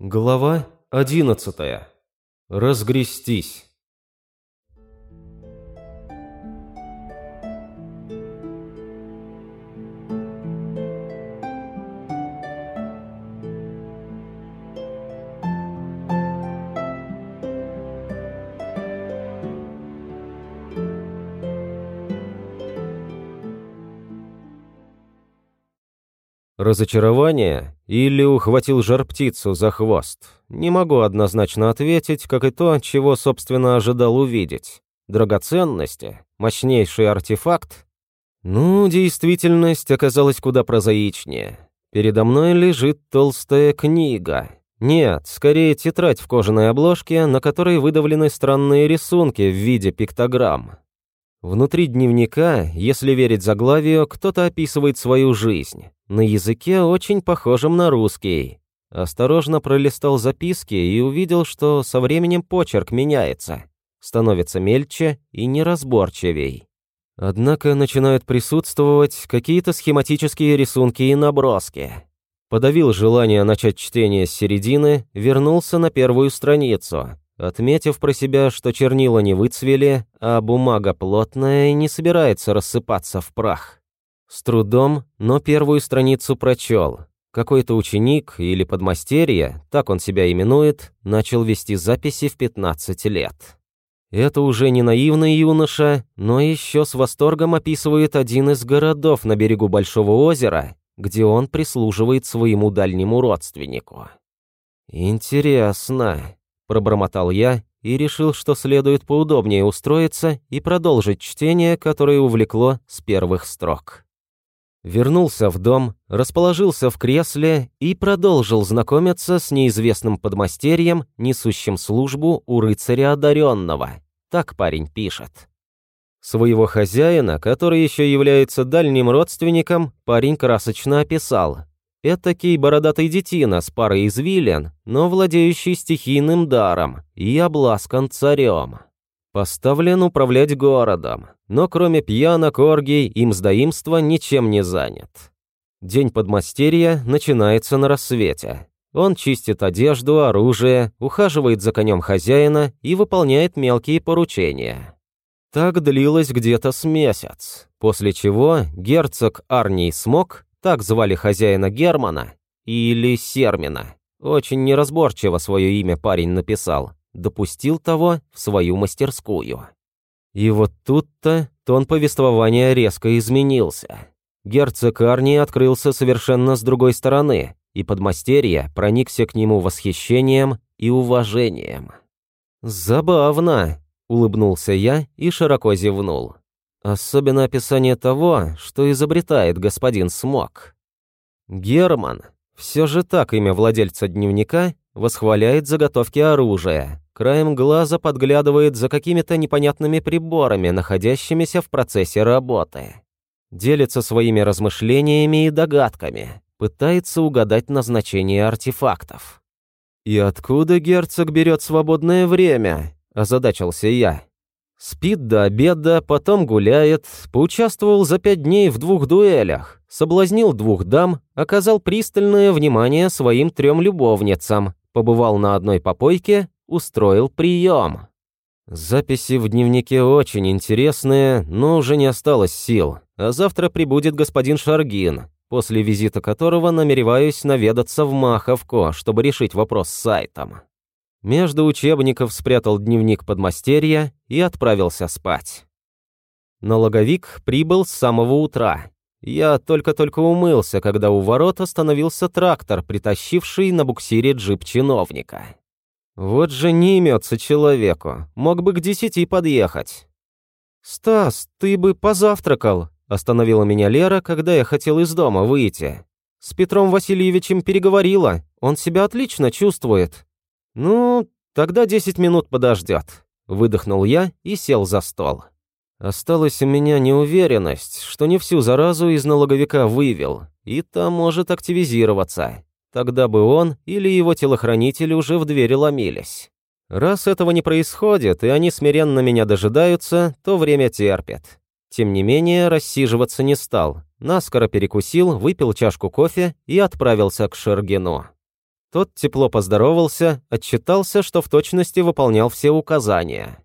Глава одиннадцатая. Разгрестись. Разочарование или ухватил жар-птицу за хвост? Не могу однозначно ответить, как и то, чего, собственно, ожидал увидеть. Драгоценности? Мощнейший артефакт? Ну, действительность оказалась куда прозаичнее. Передо мной лежит толстая книга. Нет, скорее тетрадь в кожаной обложке, на которой выдавлены странные рисунки в виде пиктограмм. Внутри дневника, если верить заглавию, кто-то описывает свою жизнь. На языке очень похожем на русский. Осторожно пролистал записки и увидел, что со временем почерк меняется. Становится мельче и неразборчивей. Однако начинают присутствовать какие-то схематические рисунки и наброски. Подавил желание начать чтение с середины, вернулся на первую страницу – отметив про себя, что чернила не выцвели, а бумага плотная и не собирается рассыпаться в прах. С трудом, но первую страницу прочел. Какой-то ученик или подмастерье, так он себя именует, начал вести записи в 15 лет. Это уже не наивный юноша, но еще с восторгом описывает один из городов на берегу Большого озера, где он прислуживает своему дальнему родственнику. Интересно, Пробормотал я и решил, что следует поудобнее устроиться и продолжить чтение, которое увлекло с первых строк. Вернулся в дом, расположился в кресле и продолжил знакомиться с неизвестным подмастерьем, несущим службу у рыцаря одаренного. Так парень пишет. Своего хозяина, который еще является дальним родственником, парень красочно описал. Этакий бородатый детина с парой извилин, но владеющий стихийным даром и обласкан царем. Поставлен управлять городом, но кроме пьянок, оргий и мздоимства ничем не занят. День подмастерья начинается на рассвете. Он чистит одежду, оружие, ухаживает за конем хозяина и выполняет мелкие поручения. Так длилось где-то с месяц, после чего герцог Арний Смок так звали хозяина Германа или Сермина. Очень неразборчиво свое имя парень написал. Допустил того в свою мастерскую. И вот тут-то тон повествования резко изменился. Герцог Арни открылся совершенно с другой стороны, и подмастерье проникся к нему восхищением и уважением. «Забавно», — улыбнулся я и широко зевнул. Особенно описание того, что изобретает господин Смок. Герман, все же так имя владельца дневника, восхваляет заготовки оружия, краем глаза подглядывает за какими-то непонятными приборами, находящимися в процессе работы. Делится своими размышлениями и догадками, пытается угадать назначение артефактов. «И откуда герцог берет свободное время?» – озадачился я. Спит до обеда, потом гуляет, поучаствовал за пять дней в двух дуэлях, соблазнил двух дам, оказал пристальное внимание своим трем любовницам, побывал на одной попойке, устроил прием. Записи в дневнике очень интересные, но уже не осталось сил, а завтра прибудет господин Шаргин, после визита которого намереваюсь наведаться в Маховку, чтобы решить вопрос с сайтом. Между учебников спрятал дневник подмастерья и отправился спать. Налоговик прибыл с самого утра. Я только-только умылся, когда у ворот остановился трактор, притащивший на буксире джип чиновника. Вот же не имется человеку, мог бы к десяти подъехать. «Стас, ты бы позавтракал», – остановила меня Лера, когда я хотел из дома выйти. «С Петром Васильевичем переговорила, он себя отлично чувствует». «Ну, тогда десять минут подождет», — выдохнул я и сел за стол. Осталась у меня неуверенность, что не всю заразу из налоговика вывел, и та может активизироваться. Тогда бы он или его телохранители уже в двери ломились. Раз этого не происходит, и они смиренно меня дожидаются, то время терпит. Тем не менее, рассиживаться не стал. Наскоро перекусил, выпил чашку кофе и отправился к Шергину. Тот тепло поздоровался, отчитался, что в точности выполнял все указания.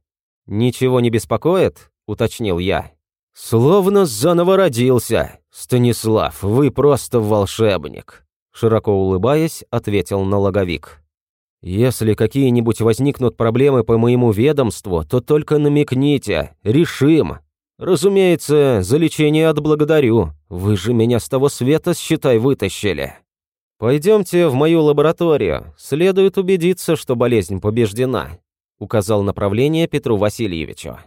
«Ничего не беспокоит?» – уточнил я. «Словно заново родился. Станислав, вы просто волшебник», – широко улыбаясь, ответил налоговик. «Если какие-нибудь возникнут проблемы по моему ведомству, то только намекните, решим. Разумеется, за лечение отблагодарю. Вы же меня с того света, считай, вытащили». «Пойдемте в мою лабораторию. Следует убедиться, что болезнь побеждена», — указал направление Петру Васильевичу.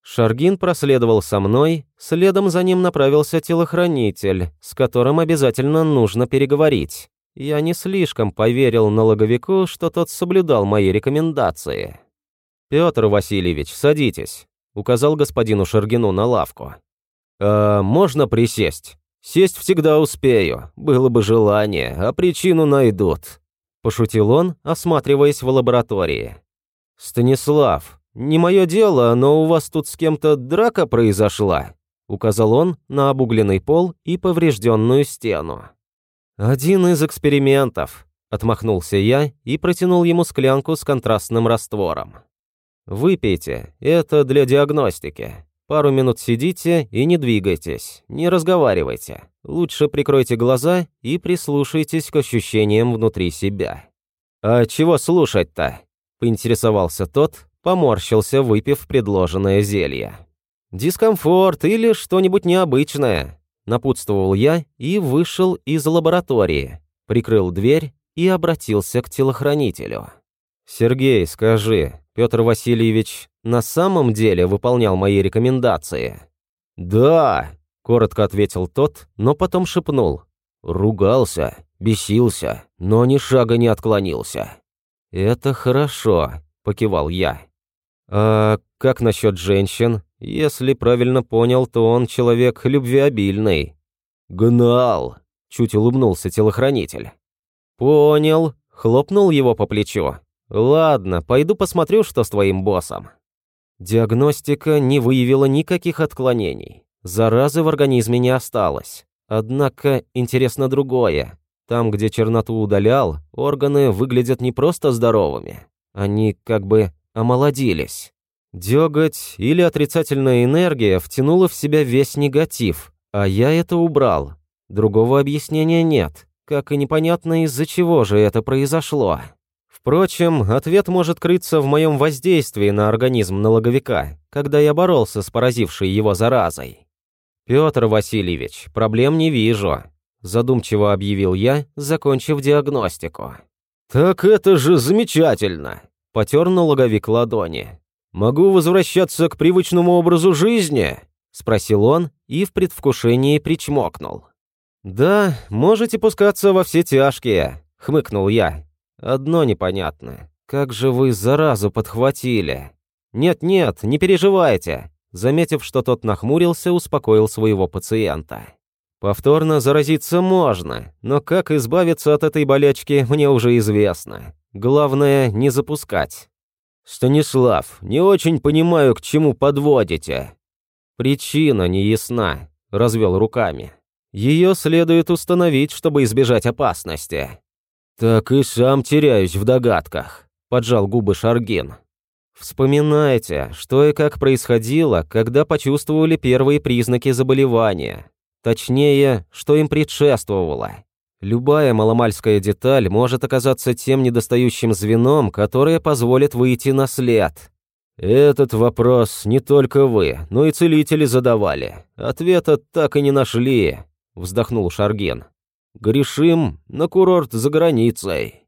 Шаргин проследовал со мной, следом за ним направился телохранитель, с которым обязательно нужно переговорить. Я не слишком поверил налоговику, что тот соблюдал мои рекомендации. «Петр Васильевич, садитесь», — указал господину Шаргину на лавку. «А можно присесть?» Сесть всегда успею, было бы желание, а причину найдут», – пошутил он, осматриваясь в лаборатории. «Станислав, не мое дело, но у вас тут с кем-то драка произошла», – указал он на обугленный пол и поврежденную стену. «Один из экспериментов», – отмахнулся я и протянул ему склянку с контрастным раствором. «Выпейте, это для диагностики. Пару минут сидите и не двигайтесь, не разговаривайте. Лучше прикройте глаза и прислушайтесь к ощущениям внутри себя. «А чего слушать-то?» – поинтересовался тот, поморщился, выпив предложенное зелье. «Дискомфорт или что-нибудь необычное», – напутствовал я и вышел из лаборатории, прикрыл дверь и обратился к телохранителю. «Сергей, скажи, Петр Васильевич на самом деле выполнял мои рекомендации?» «Да», — коротко ответил тот, но потом шепнул. «Ругался, бесился, но ни шага не отклонился». «Это хорошо», — покивал я. «А как насчет женщин? Если правильно понял, то он человек любвеобильный». «Гнал», — чуть улыбнулся телохранитель. «Понял», — хлопнул его по плечу. «Ладно, пойду посмотрю, что с твоим боссом». Диагностика не выявила никаких отклонений. Заразы в организме не осталось. Однако интересно другое. Там, где черноту удалял, органы выглядят не просто здоровыми. Они как бы омолодились. Дёготь или отрицательная энергия втянула в себя весь негатив, а я это убрал. Другого объяснения нет, как и непонятно, из-за чего же это произошло. Впрочем, ответ может крыться в моем воздействии на организм налоговика, когда я боролся с поразившей его заразой. «Петр Васильевич, проблем не вижу», – задумчиво объявил я, закончив диагностику. «Так это же замечательно!» – потер налоговик ладони. «Могу возвращаться к привычному образу жизни?» – спросил он и в предвкушении причмокнул. «Да, можете пускаться во все тяжкие», – хмыкнул я, Одно непонятно. Как же вы заразу подхватили? Нет-нет, не переживайте. Заметив, что тот нахмурился, успокоил своего пациента. Повторно заразиться можно, но как избавиться от этой болячки, мне уже известно. Главное, не запускать. «Станислав, не очень понимаю, к чему подводите». «Причина не ясна», — развел руками. «Ее следует установить, чтобы избежать опасности». «Так и сам теряюсь в догадках», – поджал губы Шаргин. «Вспоминайте, что и как происходило, когда почувствовали первые признаки заболевания. Точнее, что им предшествовало. Любая маломальская деталь может оказаться тем недостающим звеном, которое позволит выйти на след. Этот вопрос не только вы, но и целители задавали. Ответа так и не нашли», – вздохнул Шаргин. Грешим на курорт за границей.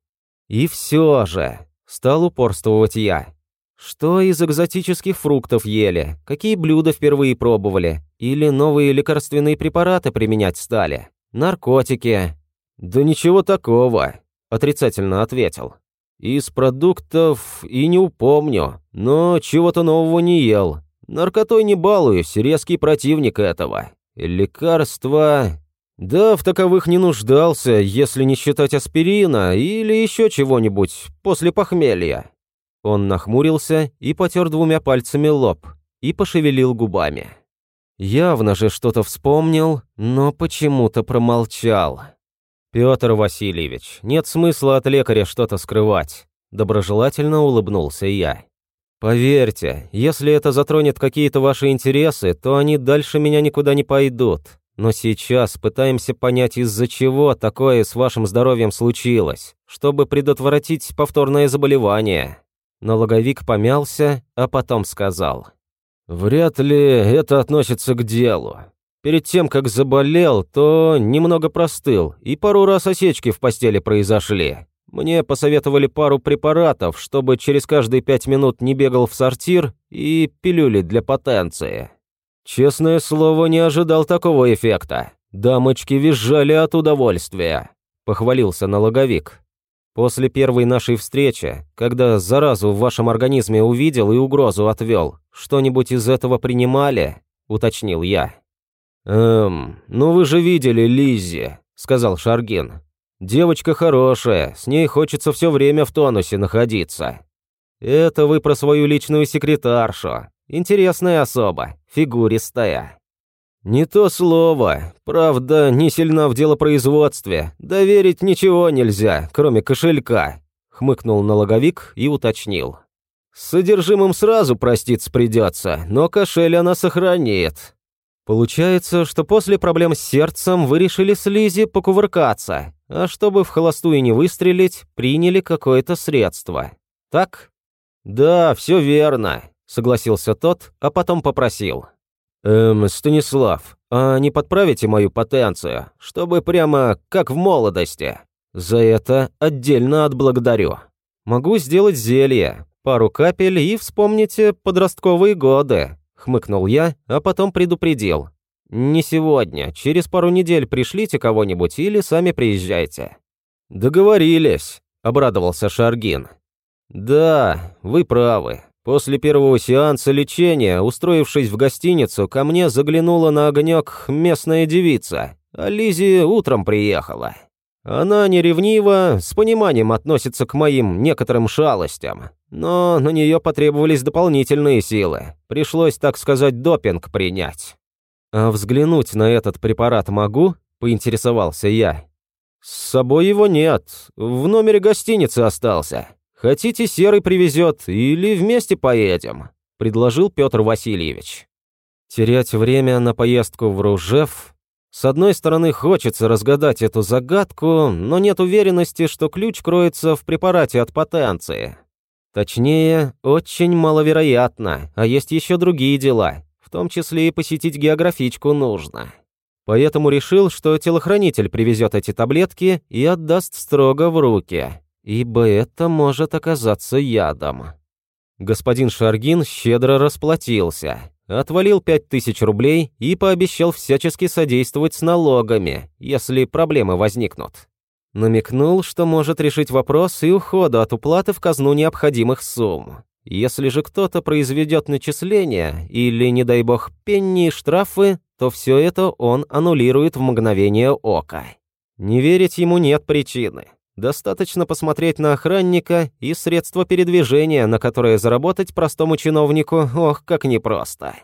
И все же, стал упорствовать я. Что из экзотических фруктов ели? Какие блюда впервые пробовали? Или новые лекарственные препараты применять стали? Наркотики? Да ничего такого, отрицательно ответил. Из продуктов и не упомню, но чего-то нового не ел. Наркотой не балуюсь, резкий противник этого. Лекарства... Да, в таковых не нуждался, если не считать аспирина или еще чего-нибудь после похмелья. Он нахмурился и потер двумя пальцами лоб и пошевелил губами. Явно же что-то вспомнил, но почему-то промолчал. «Петр Васильевич, нет смысла от лекаря что-то скрывать», – доброжелательно улыбнулся я. «Поверьте, если это затронет какие-то ваши интересы, то они дальше меня никуда не пойдут. Но сейчас пытаемся понять, из-за чего такое с вашим здоровьем случилось, чтобы предотвратить повторное заболевание». Налоговик помялся, а потом сказал. «Вряд ли это относится к делу. Перед тем, как заболел, то немного простыл, и пару раз осечки в постели произошли. Мне посоветовали пару препаратов, чтобы через каждые пять минут не бегал в сортир, и пилюли для потенции. Честное слово, не ожидал такого эффекта. Дамочки визжали от удовольствия. Похвалился налоговик. После первой нашей встречи, когда заразу в вашем организме увидел и угрозу отвел, что-нибудь из этого принимали? Уточнил я. «Эм, ну вы же видели Лиззи», — сказал Шаргин. «Девочка хорошая, с ней хочется все время в тонусе находиться». «Это вы про свою личную секретаршу. Интересная особа, фигуристая». «Не то слово. Правда, не сильна в делопроизводстве. Доверить ничего нельзя, кроме кошелька», — хмыкнул налоговик и уточнил. «С содержимым сразу проститься придется, но кошель она сохранит. Получается, что после проблем с сердцем вы решили с Лизи покувыркаться, а чтобы в холостую не выстрелить, приняли какое-то средство. Так? Да, все верно, согласился тот, а потом попросил. Эм, Станислав, а не подправите мою потенцию, чтобы прямо как в молодости? За это отдельно отблагодарю. Могу сделать зелье, пару капель и вспомните подростковые годы, хмыкнул я, а потом предупредил. «Не сегодня, через пару недель пришлите кого-нибудь или сами приезжайте». «Договорились», — обрадовался Шаргин. «Да, вы правы. После первого сеанса лечения, устроившись в гостиницу, ко мне заглянула на огонек местная девица, а Лизи утром приехала. Она не ревнива, с пониманием относится к моим некоторым шалостям, но на нее потребовались дополнительные силы. Пришлось, так сказать, допинг принять. «А взглянуть на этот препарат могу?» – поинтересовался я. «С собой его нет, в номере гостиницы остался. Хотите, Серый привезет или вместе поедем?» – предложил Петр Васильевич. Терять время на поездку в Ружев с одной стороны, хочется разгадать эту загадку, но нет уверенности, что ключ кроется в препарате от потенции. Точнее, очень маловероятно, а есть еще другие дела, в том числе и посетить географичку нужно. Поэтому решил, что телохранитель привезет эти таблетки и отдаст строго в руки, ибо это может оказаться ядом. Господин Шаргин щедро расплатился, отвалил пять тысяч рублей и пообещал всячески содействовать с налогами, если проблемы возникнут. Намекнул, что может решить вопрос и ухода от уплаты в казну необходимых сумм. Если же кто-то произведет начисления или, не дай бог, пенни и штрафы, то все это он аннулирует в мгновение ока. Не верить ему нет причины. Достаточно посмотреть на охранника и средства передвижения, на которое заработать простому чиновнику, ох, как непросто.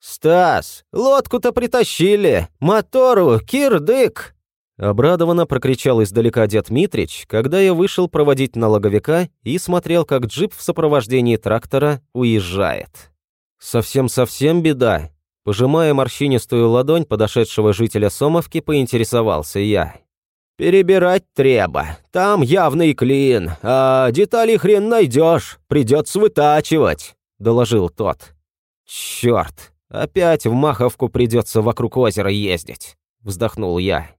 «Стас, лодку-то притащили! Мотору, кирдык!» Обрадованно прокричал издалека дед Митрич, когда я вышел проводить налоговика и смотрел, как джип в сопровождении трактора уезжает. «Совсем-совсем беда», — пожимая морщинистую ладонь подошедшего жителя Сомовки, поинтересовался я. «Перебирать треба. Там явный клин, а деталей хрен найдешь, придется вытачивать», — доложил тот. «Черт, опять в Маховку придется вокруг озера ездить», — вздохнул я.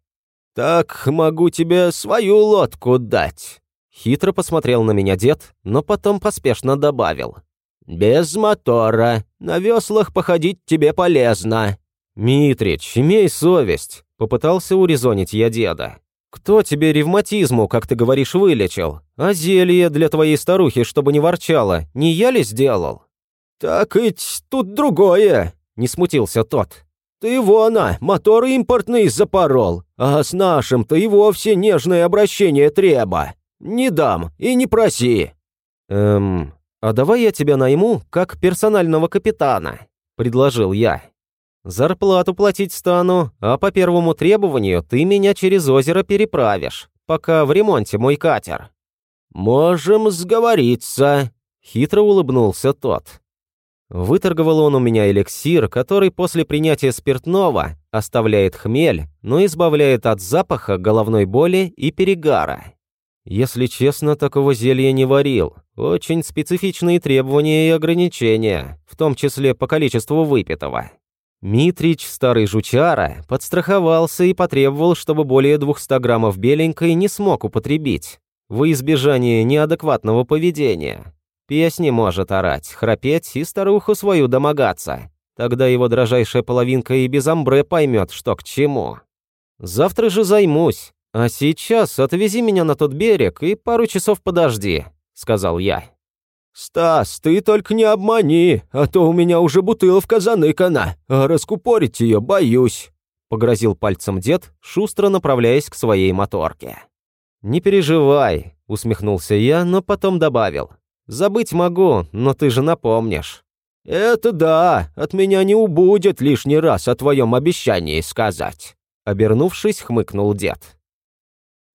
«Так могу тебе свою лодку дать». Хитро посмотрел на меня дед, но потом поспешно добавил. «Без мотора. На веслах походить тебе полезно». «Митрич, имей совесть», — попытался урезонить я деда. «Кто тебе ревматизму, как ты говоришь, вылечил? А зелье для твоей старухи, чтобы не ворчала, не я ли сделал?» «Так ведь тут другое», — не смутился тот. «Ты вон, а, мотор импортный запорол, а с нашим-то и вовсе нежное обращение треба. Не дам и не проси». «Эм, а давай я тебя найму как персонального капитана», — предложил я. Зарплату платить стану, а по первому требованию ты меня через озеро переправишь, пока в ремонте мой катер». «Можем сговориться», — хитро улыбнулся тот. Выторговал он у меня эликсир, который после принятия спиртного оставляет хмель, но избавляет от запаха, головной боли и перегара. Если честно, такого зелья не варил. Очень специфичные требования и ограничения, в том числе по количеству выпитого. Митрич, старый жучара, подстраховался и потребовал, чтобы более 200 граммов беленькой не смог употребить, во избежание неадекватного поведения. Песни может орать, храпеть и старуху свою домогаться. Тогда его дрожайшая половинка и без амбре поймет, что к чему. Завтра же займусь, а сейчас отвези меня на тот берег и пару часов подожди», — сказал я. «Стас, ты только не обмани, а то у меня уже бутыловка заныкана, а раскупорить ее боюсь», — погрозил пальцем дед, шустро направляясь к своей моторке. «Не переживай», — усмехнулся я, но потом добавил. «Забыть могу, но ты же напомнишь». «Это да, от меня не убудет лишний раз о твоем обещании сказать», — обернувшись, хмыкнул дед.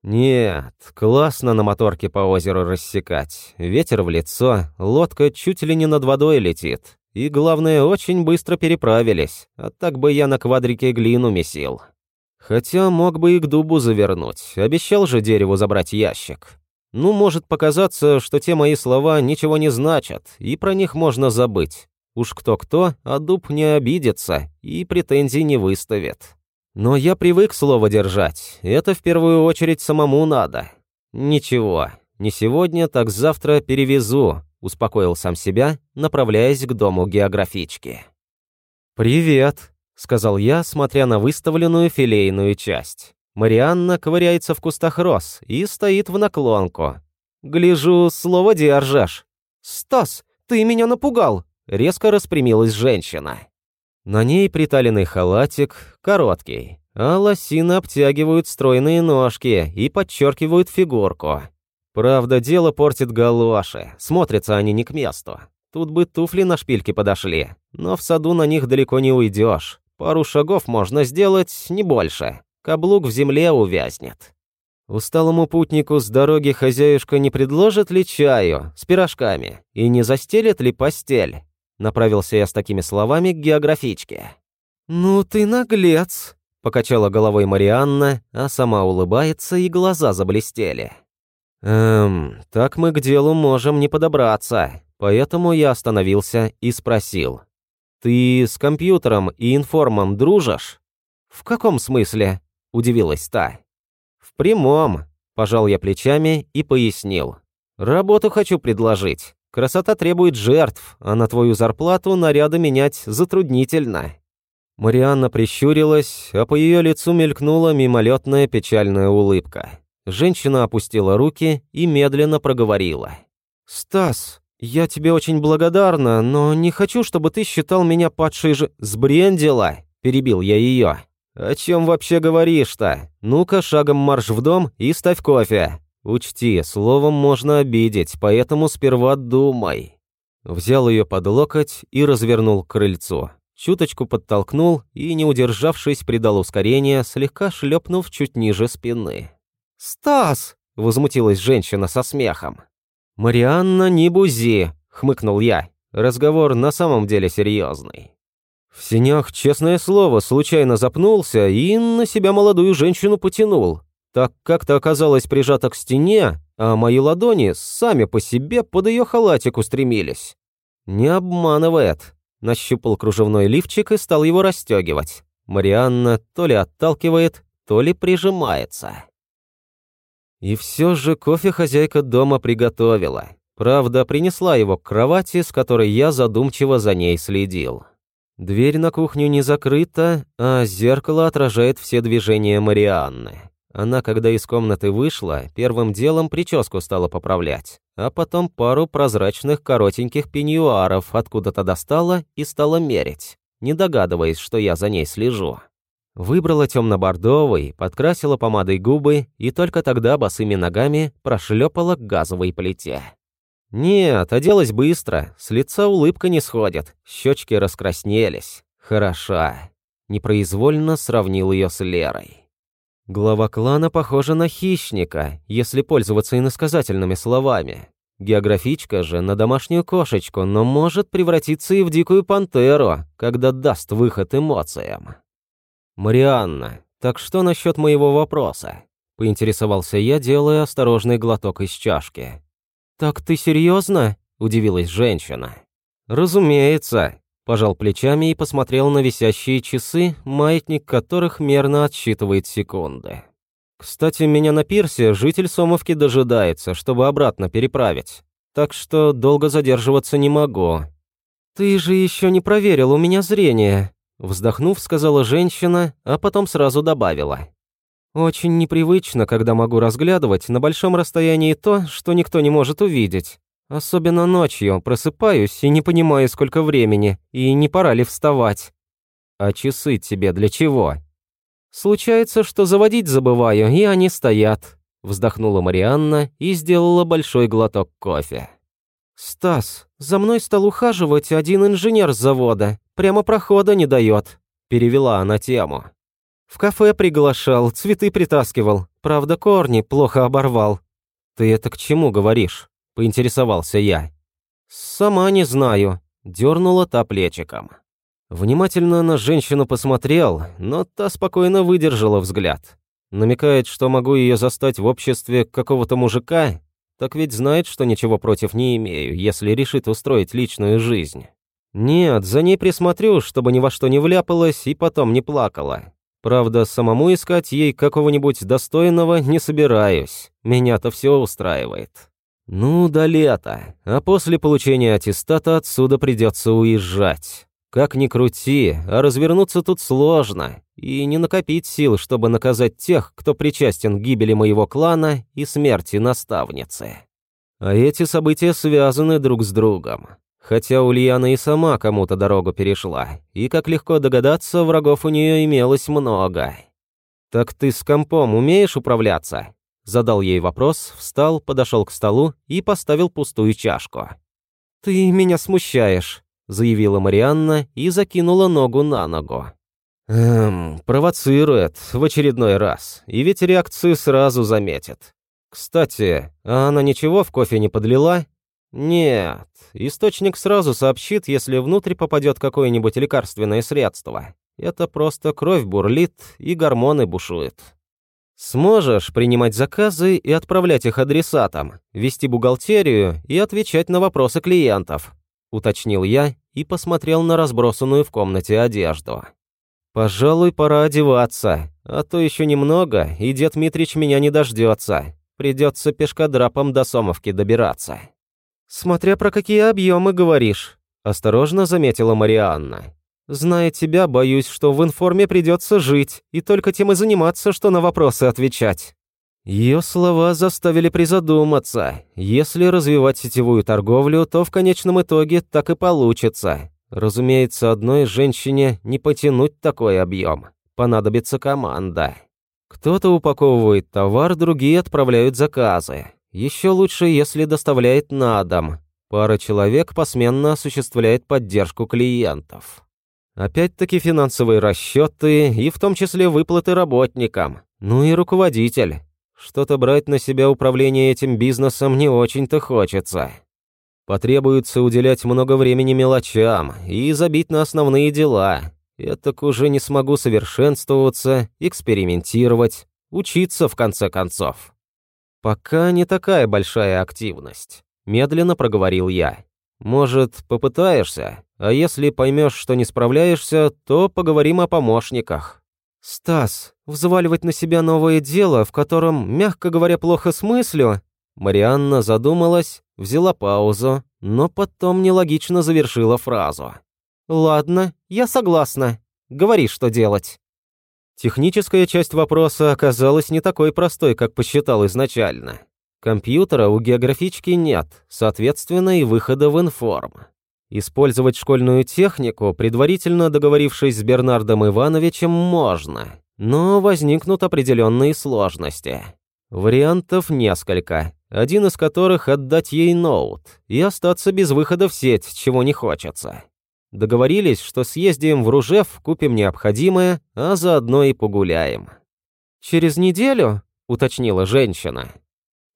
Нет, классно на моторке по озеру рассекать. Ветер в лицо, лодка чуть ли не над водой летит. И главное, очень быстро переправились, а так бы я на квадрике глину месил. Хотя мог бы и к дубу завернуть, обещал же дереву забрать ящик. Ну, может показаться, что те мои слова ничего не значат, и про них можно забыть. Уж кто-кто, а дуб не обидится и претензий не выставит. Но я привык слово держать, это в первую очередь самому надо. Ничего, не сегодня, так завтра перевезу, успокоил сам себя, направляясь к дому географички. «Привет», — сказал я, смотря на выставленную филейную часть. Марианна ковыряется в кустах роз и стоит в наклонку. «Гляжу, слово держишь». «Стас, ты меня напугал!» — резко распрямилась женщина. На ней приталенный халатик, короткий, а лосины обтягивают стройные ножки и подчеркивают фигурку. Правда, дело портит галоши, смотрятся они не к месту. Тут бы туфли на шпильке подошли, но в саду на них далеко не уйдешь. Пару шагов можно сделать, не больше. Каблук в земле увязнет. Усталому путнику с дороги хозяюшка не предложит ли чаю с пирожками и не застелит ли постель? Направился я с такими словами к географичке. «Ну ты наглец», — покачала головой Марианна, а сама улыбается и глаза заблестели. «Эм, так мы к делу можем не подобраться, поэтому я остановился и спросил. Ты с компьютером и информом дружишь?» «В каком смысле?» — удивилась та. «В прямом», — пожал я плечами и пояснил. «Работу хочу предложить. Красота требует жертв, а на твою зарплату наряды менять затруднительно». Марианна прищурилась, а по ее лицу мелькнула мимолетная печальная улыбка. Женщина опустила руки и медленно проговорила. «Стас, я тебе очень благодарна, но не хочу, чтобы ты считал меня падшей же... Сбрендила!» – перебил я ее. «О чем вообще говоришь-то? Ну-ка, шагом марш в дом и ставь кофе. Учти, словом можно обидеть, поэтому сперва думай. Взял ее под локоть и развернул к крыльцу. Чуточку подтолкнул и, не удержавшись, придал ускорение, слегка шлепнув чуть ниже спины. «Стас!» — возмутилась женщина со смехом. «Марианна, не бузи!» — хмыкнул я. Разговор на самом деле серьезный. В синях, честное слово, случайно запнулся и на себя молодую женщину потянул так как-то оказалась прижата к стене, а мои ладони сами по себе под ее халатик устремились. Не обманывает. Нащупал кружевной лифчик и стал его расстегивать. Марианна то ли отталкивает, то ли прижимается. И все же кофе хозяйка дома приготовила. Правда, принесла его к кровати, с которой я задумчиво за ней следил. Дверь на кухню не закрыта, а зеркало отражает все движения Марианны. Она, когда из комнаты вышла, первым делом прическу стала поправлять, а потом пару прозрачных коротеньких пеньюаров откуда-то достала и стала мерить, не догадываясь, что я за ней слежу. Выбрала темно-бордовый, подкрасила помадой губы и только тогда босыми ногами прошлепала к газовой плите. Нет, оделась быстро, с лица улыбка не сходит, щечки раскраснелись. Хороша. Непроизвольно сравнил ее с Лерой. Глава клана похожа на хищника, если пользоваться иносказательными словами. Географичка же на домашнюю кошечку, но может превратиться и в дикую пантеру, когда даст выход эмоциям. «Марианна, так что насчет моего вопроса?» – поинтересовался я, делая осторожный глоток из чашки. «Так ты серьезно? удивилась женщина. «Разумеется», – пожал плечами и посмотрел на висящие часы, маятник которых мерно отсчитывает секунды. Кстати, меня на пирсе житель Сомовки дожидается, чтобы обратно переправить. Так что долго задерживаться не могу. Ты же еще не проверил у меня зрение, вздохнув, сказала женщина, а потом сразу добавила. Очень непривычно, когда могу разглядывать на большом расстоянии то, что никто не может увидеть. Особенно ночью просыпаюсь и не понимаю, сколько времени, и не пора ли вставать. А часы тебе для чего? «Случается, что заводить забываю, и они стоят», – вздохнула Марианна и сделала большой глоток кофе. «Стас, за мной стал ухаживать один инженер с завода, прямо прохода не дает», – перевела она тему. «В кафе приглашал, цветы притаскивал, правда, корни плохо оборвал». «Ты это к чему говоришь?» – поинтересовался я. «Сама не знаю», – дернула та плечиком. Внимательно на женщину посмотрел, но та спокойно выдержала взгляд. Намекает, что могу ее застать в обществе какого-то мужика, так ведь знает, что ничего против не имею, если решит устроить личную жизнь. Нет, за ней присмотрю, чтобы ни во что не вляпалась и потом не плакала. Правда, самому искать ей какого-нибудь достойного не собираюсь. Меня-то все устраивает. Ну, до лета, а после получения аттестата отсюда придется уезжать. Как ни крути, а развернуться тут сложно, и не накопить сил, чтобы наказать тех, кто причастен к гибели моего клана и смерти наставницы. А эти события связаны друг с другом. Хотя Ульяна и сама кому-то дорогу перешла, и, как легко догадаться, врагов у нее имелось много. «Так ты с компом умеешь управляться?» Задал ей вопрос, встал, подошел к столу и поставил пустую чашку. «Ты меня смущаешь», заявила Марианна и закинула ногу на ногу. Эм, провоцирует в очередной раз, и ведь реакцию сразу заметит. Кстати, а она ничего в кофе не подлила? Нет, источник сразу сообщит, если внутрь попадет какое-нибудь лекарственное средство. Это просто кровь бурлит и гормоны бушуют. Сможешь принимать заказы и отправлять их адресатам, вести бухгалтерию и отвечать на вопросы клиентов уточнил я и посмотрел на разбросанную в комнате одежду. «Пожалуй, пора одеваться, а то еще немного, и дед Митрич меня не дождется. Придется пешкодрапом до Сомовки добираться». «Смотря про какие объемы говоришь», – осторожно заметила Марианна. «Зная тебя, боюсь, что в информе придется жить и только тем и заниматься, что на вопросы отвечать». Ее слова заставили призадуматься. Если развивать сетевую торговлю, то в конечном итоге так и получится. Разумеется, одной женщине не потянуть такой объем. Понадобится команда. Кто-то упаковывает товар, другие отправляют заказы. Еще лучше, если доставляет на дом. Пара человек посменно осуществляет поддержку клиентов. Опять-таки финансовые расчеты и в том числе выплаты работникам. Ну и руководитель. Что-то брать на себя управление этим бизнесом не очень-то хочется. Потребуется уделять много времени мелочам и забить на основные дела. Я так уже не смогу совершенствоваться, экспериментировать, учиться в конце концов. Пока не такая большая активность, медленно проговорил я. Может, попытаешься? А если поймешь, что не справляешься, то поговорим о помощниках. «Стас, взваливать на себя новое дело, в котором, мягко говоря, плохо смыслю...» Марианна задумалась, взяла паузу, но потом нелогично завершила фразу. «Ладно, я согласна. Говори, что делать». Техническая часть вопроса оказалась не такой простой, как посчитал изначально. Компьютера у географички нет, соответственно, и выхода в информ. Использовать школьную технику, предварительно договорившись с Бернардом Ивановичем, можно, но возникнут определенные сложности. Вариантов несколько, один из которых отдать ей ноут и остаться без выхода в сеть, чего не хочется. Договорились, что съездим в Ружев, купим необходимое, а заодно и погуляем. «Через неделю?» — уточнила женщина.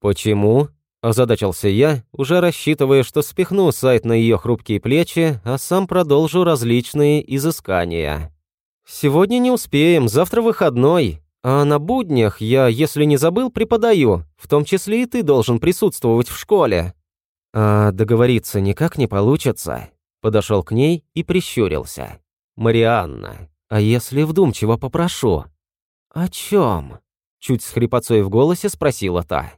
«Почему?» — озадачился я, уже рассчитывая, что спихну сайт на ее хрупкие плечи, а сам продолжу различные изыскания. «Сегодня не успеем, завтра выходной, а на буднях я, если не забыл, преподаю, в том числе и ты должен присутствовать в школе». «А договориться никак не получится?» Подошел к ней и прищурился. «Марианна, а если вдумчиво попрошу?» «О чем?» Чуть с хрипотцой в голосе спросила та.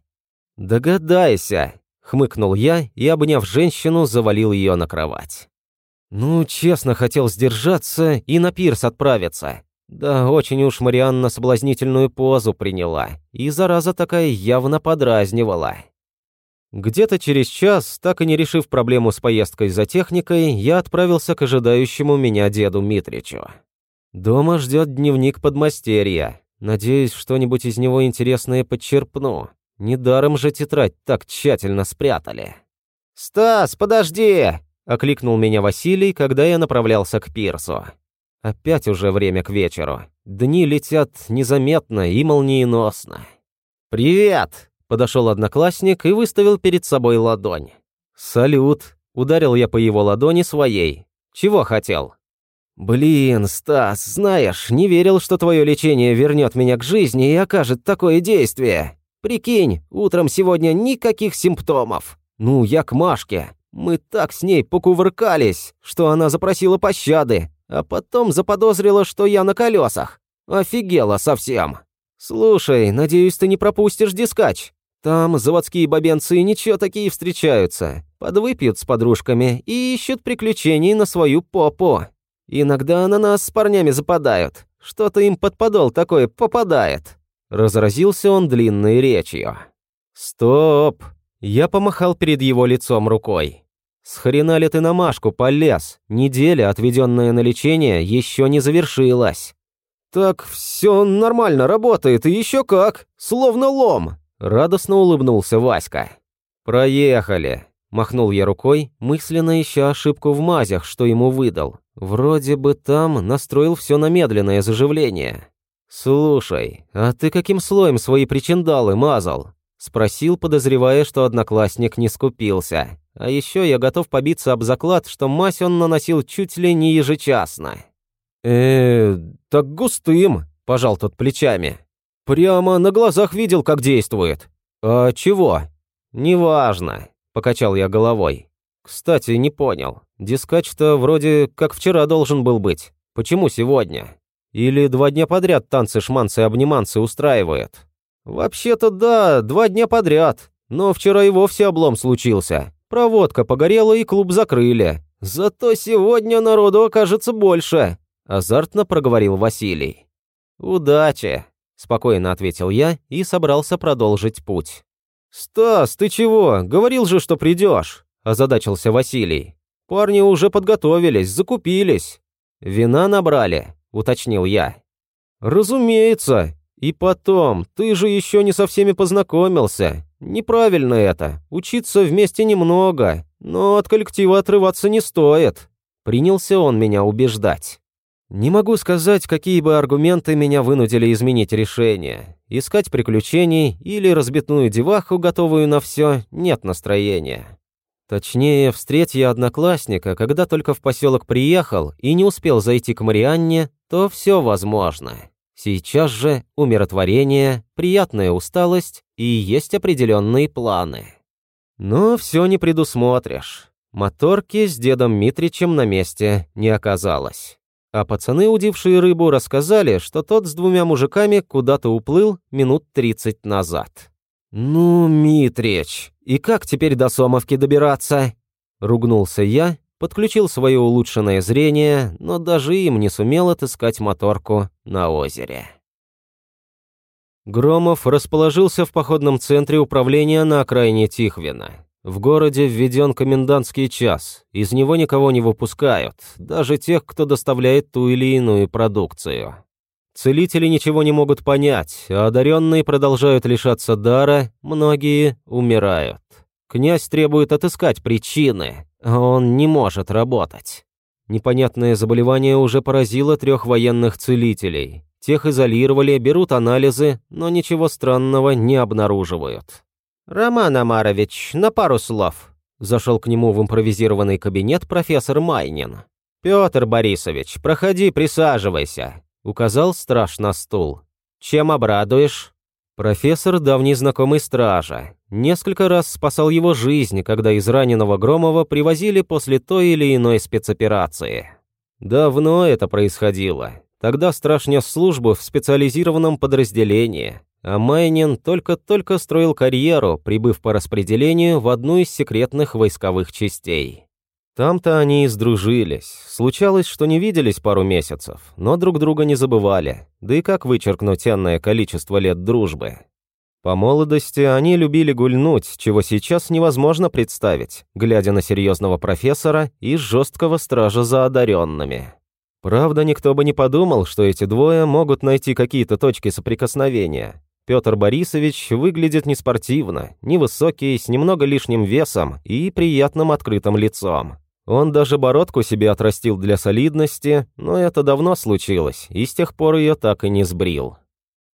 «Догадайся», — хмыкнул я и, обняв женщину, завалил ее на кровать. Ну, честно, хотел сдержаться и на пирс отправиться. Да, очень уж Марианна соблазнительную позу приняла, и зараза такая явно подразнивала. Где-то через час, так и не решив проблему с поездкой за техникой, я отправился к ожидающему меня деду Митричу. Дома ждет дневник подмастерья. Надеюсь, что-нибудь из него интересное подчерпну. Недаром же тетрадь так тщательно спрятали. «Стас, подожди!» — окликнул меня Василий, когда я направлялся к пирсу. Опять уже время к вечеру. Дни летят незаметно и молниеносно. «Привет!» Подошел одноклассник и выставил перед собой ладонь. «Салют!» – ударил я по его ладони своей. «Чего хотел?» «Блин, Стас, знаешь, не верил, что твое лечение вернет меня к жизни и окажет такое действие. Прикинь, утром сегодня никаких симптомов. Ну, я к Машке. Мы так с ней покувыркались, что она запросила пощады, а потом заподозрила, что я на колесах. Офигела совсем. Слушай, надеюсь, ты не пропустишь дискач. Там заводские бабенцы ничего такие встречаются. Подвыпьют с подружками и ищут приключений на свою попу. Иногда на нас с парнями западают. Что-то им под подол такое попадает». Разразился он длинной речью. «Стоп!» Я помахал перед его лицом рукой. «С хрена ли ты на Машку полез? Неделя, отведенная на лечение, еще не завершилась». «Так все нормально работает, и еще как, словно лом», Радостно улыбнулся Васька. «Проехали!» Махнул я рукой, мысленно ища ошибку в мазях, что ему выдал. Вроде бы там настроил все на медленное заживление. «Слушай, а ты каким слоем свои причиндалы мазал?» Спросил, подозревая, что одноклассник не скупился. А еще я готов побиться об заклад, что мазь он наносил чуть ли не ежечасно. э так густым», – пожал тот плечами. Прямо на глазах видел, как действует. А чего? Неважно, покачал я головой. Кстати, не понял. Дискач-то вроде как вчера должен был быть. Почему сегодня? Или два дня подряд танцы-шманцы-обниманцы устраивает? Вообще-то да, два дня подряд. Но вчера и вовсе облом случился. Проводка погорела и клуб закрыли. Зато сегодня народу окажется больше. Азартно проговорил Василий. Удачи. Спокойно ответил я и собрался продолжить путь. «Стас, ты чего? Говорил же, что придешь!» – озадачился Василий. «Парни уже подготовились, закупились». «Вина набрали», – уточнил я. «Разумеется. И потом, ты же еще не со всеми познакомился. Неправильно это. Учиться вместе немного, но от коллектива отрываться не стоит». Принялся он меня убеждать. Не могу сказать, какие бы аргументы меня вынудили изменить решение. Искать приключений или разбитную деваху, готовую на все, нет настроения. Точнее, встреть я одноклассника, когда только в поселок приехал и не успел зайти к Марианне, то все возможно. Сейчас же умиротворение, приятная усталость и есть определенные планы. Но все не предусмотришь. Моторки с дедом Митричем на месте не оказалось. А пацаны, удившие рыбу, рассказали, что тот с двумя мужиками куда-то уплыл минут тридцать назад. «Ну, Митрич, и как теперь до Сомовки добираться?» Ругнулся я, подключил свое улучшенное зрение, но даже им не сумел отыскать моторку на озере. Громов расположился в походном центре управления на окраине Тихвина. В городе введен комендантский час, из него никого не выпускают, даже тех, кто доставляет ту или иную продукцию. Целители ничего не могут понять, а одаренные продолжают лишаться дара, многие умирают. Князь требует отыскать причины, а он не может работать. Непонятное заболевание уже поразило трех военных целителей. Тех изолировали, берут анализы, но ничего странного не обнаруживают. «Роман Амарович, на пару слов», – зашел к нему в импровизированный кабинет профессор Майнин. «Петр Борисович, проходи, присаживайся», – указал страж на стул. «Чем обрадуешь?» Профессор – давний знакомый стража. Несколько раз спасал его жизнь, когда из раненого Громова привозили после той или иной спецоперации. Давно это происходило. Тогда страж нес службу в специализированном подразделении, а Майнин только-только строил карьеру, прибыв по распределению в одну из секретных войсковых частей. Там-то они и сдружились. Случалось, что не виделись пару месяцев, но друг друга не забывали. Да и как вычеркнуть энное количество лет дружбы? По молодости они любили гульнуть, чего сейчас невозможно представить, глядя на серьезного профессора и жесткого стража за одаренными. Правда, никто бы не подумал, что эти двое могут найти какие-то точки соприкосновения. Петр Борисович выглядит неспортивно, невысокий, с немного лишним весом и приятным открытым лицом. Он даже бородку себе отрастил для солидности, но это давно случилось, и с тех пор ее так и не сбрил.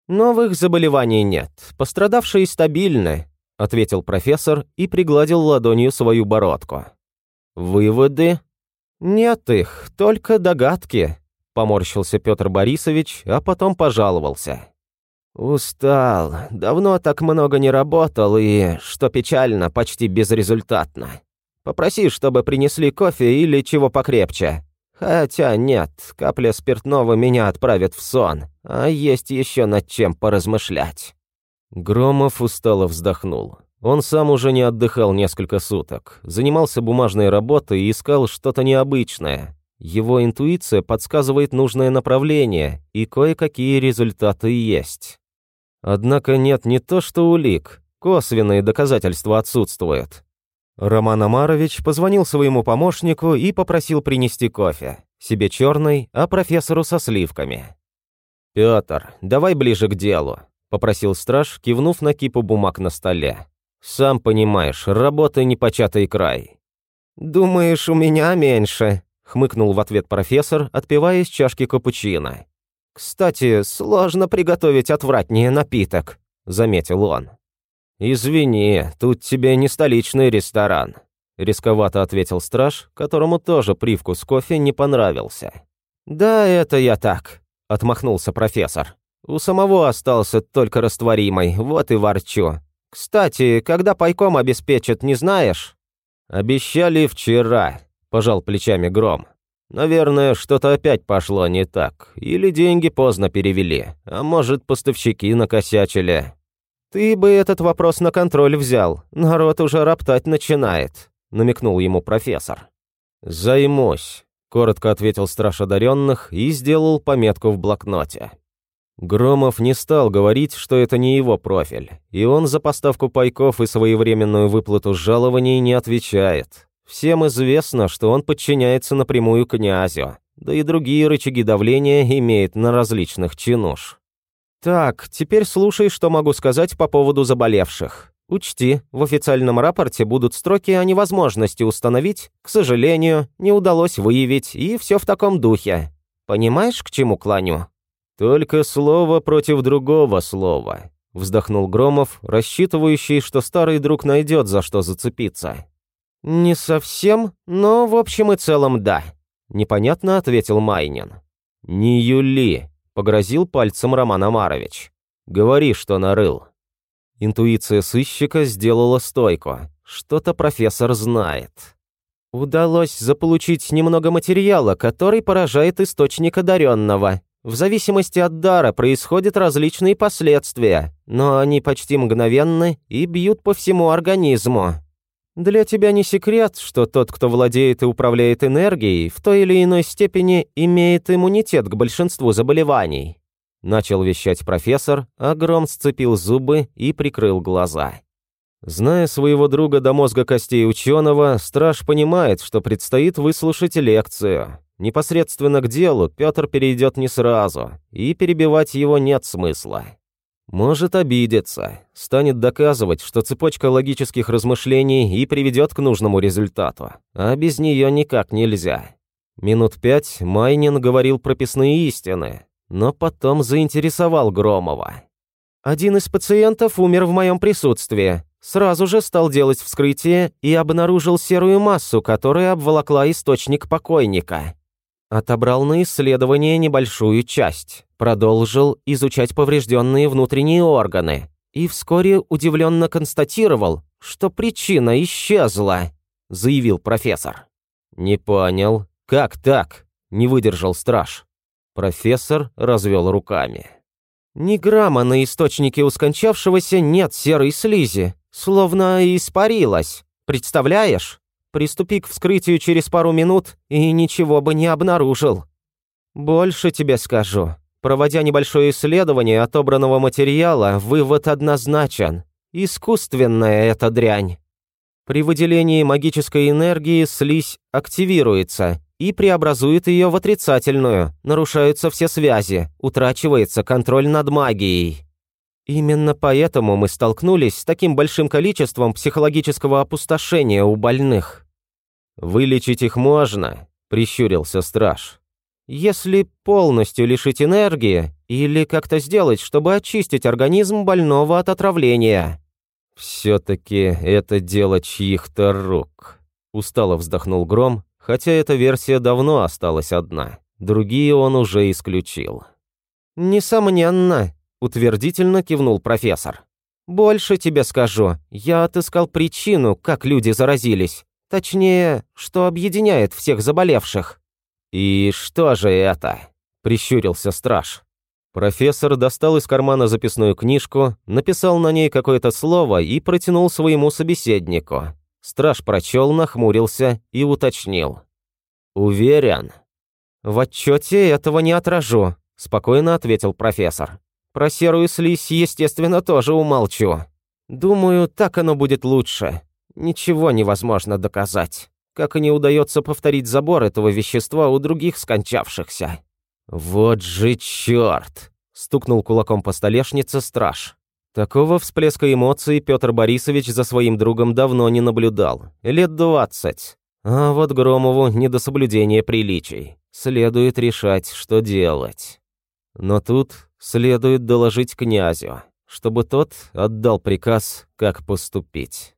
«Новых заболеваний нет, пострадавшие стабильны», — ответил профессор и пригладил ладонью свою бородку. «Выводы?» «Нет их, только догадки», — поморщился Петр Борисович, а потом пожаловался. «Устал, давно так много не работал и, что печально, почти безрезультатно. Попроси, чтобы принесли кофе или чего покрепче. Хотя нет, капля спиртного меня отправит в сон, а есть еще над чем поразмышлять». Громов устало вздохнул. Он сам уже не отдыхал несколько суток, занимался бумажной работой и искал что-то необычное. Его интуиция подсказывает нужное направление, и кое-какие результаты есть. Однако нет не то что улик, косвенные доказательства отсутствуют. Роман Амарович позвонил своему помощнику и попросил принести кофе. Себе черный, а профессору со сливками. «Пётр, давай ближе к делу», — попросил страж, кивнув на кипу бумаг на столе. «Сам понимаешь, работа непочатый край». «Думаешь, у меня меньше?» — хмыкнул в ответ профессор, отпивая из чашки капучино. «Кстати, сложно приготовить отвратнее напиток», — заметил он. «Извини, тут тебе не столичный ресторан», — рисковато ответил страж, которому тоже привкус кофе не понравился. «Да, это я так», — отмахнулся профессор. «У самого остался только растворимый, вот и ворчу. Кстати, когда пайком обеспечат, не знаешь?» «Обещали вчера», — пожал плечами Гром. «Наверное, что-то опять пошло не так. Или деньги поздно перевели, а может, поставщики накосячили». «Ты бы этот вопрос на контроль взял. Народ уже роптать начинает», — намекнул ему профессор. «Займусь», — коротко ответил страж одаренных и сделал пометку в блокноте. Громов не стал говорить, что это не его профиль, и он за поставку пайков и своевременную выплату жалований не отвечает. Всем известно, что он подчиняется напрямую князю, да и другие рычаги давления имеет на различных чинуш. Так, теперь слушай, что могу сказать по поводу заболевших. Учти, в официальном рапорте будут строки о невозможности установить, к сожалению, не удалось выявить, и все в таком духе. Понимаешь, к чему клоню? Только слово против другого слова, вздохнул Громов, рассчитывающий, что старый друг найдет за что зацепиться. Не совсем, но в общем и целом да, непонятно ответил Майнин. Не Юли, Погрозил пальцем Роман Амарович. «Говори, что нарыл». Интуиция сыщика сделала стойку. Что-то профессор знает. Удалось заполучить немного материала, который поражает источник одаренного. В зависимости от дара происходят различные последствия, но они почти мгновенны и бьют по всему организму. Для тебя не секрет, что тот, кто владеет и управляет энергией, в той или иной степени имеет иммунитет к большинству заболеваний. Начал вещать профессор, а Гром сцепил зубы и прикрыл глаза. Зная своего друга до мозга костей ученого, страж понимает, что предстоит выслушать лекцию. Непосредственно к делу Петр перейдет не сразу, и перебивать его нет смысла. Может обидеться, станет доказывать, что цепочка логических размышлений и приведет к нужному результату, а без нее никак нельзя. Минут пять Майнин говорил прописные истины, но потом заинтересовал Громова. «Один из пациентов умер в моем присутствии. Сразу же стал делать вскрытие и обнаружил серую массу, которая обволокла источник покойника. Отобрал на исследование небольшую часть, продолжил изучать поврежденные внутренние органы и вскоре удивленно констатировал, что причина исчезла», — заявил профессор. «Не понял. Как так?» — не выдержал страж. Профессор развел руками. «Ни грамма на источнике у скончавшегося нет серой слизи, словно испарилась. Представляешь? Приступи к вскрытию через пару минут и ничего бы не обнаружил. Больше тебе скажу. Проводя небольшое исследование отобранного материала, вывод однозначен. Искусственная эта дрянь. При выделении магической энергии слизь активируется и преобразует ее в отрицательную, нарушаются все связи, утрачивается контроль над магией. Именно поэтому мы столкнулись с таким большим количеством психологического опустошения у больных. «Вылечить их можно», – прищурился страж. «Если полностью лишить энергии или как-то сделать, чтобы очистить организм больного от отравления». «Все-таки это дело чьих-то рук», – устало вздохнул Гром, хотя эта версия давно осталась одна, другие он уже исключил. «Несомненно», – утвердительно кивнул профессор. «Больше тебе скажу, я отыскал причину, как люди заразились. Точнее, что объединяет всех заболевших». «И что же это?» – прищурился страж. Профессор достал из кармана записную книжку, написал на ней какое-то слово и протянул своему собеседнику. Страж прочел, нахмурился и уточнил. «Уверен?» «В отчете этого не отражу», – спокойно ответил профессор. «Про серую слизь, естественно, тоже умолчу. Думаю, так оно будет лучше. Ничего невозможно доказать. Как и не удается повторить забор этого вещества у других скончавшихся». «Вот же черт!» – стукнул кулаком по столешнице страж. Такого всплеска эмоций Петр Борисович за своим другом давно не наблюдал. Лет двадцать. А вот Громову не до соблюдения приличий. Следует решать, что делать. Но тут следует доложить князю, чтобы тот отдал приказ, как поступить.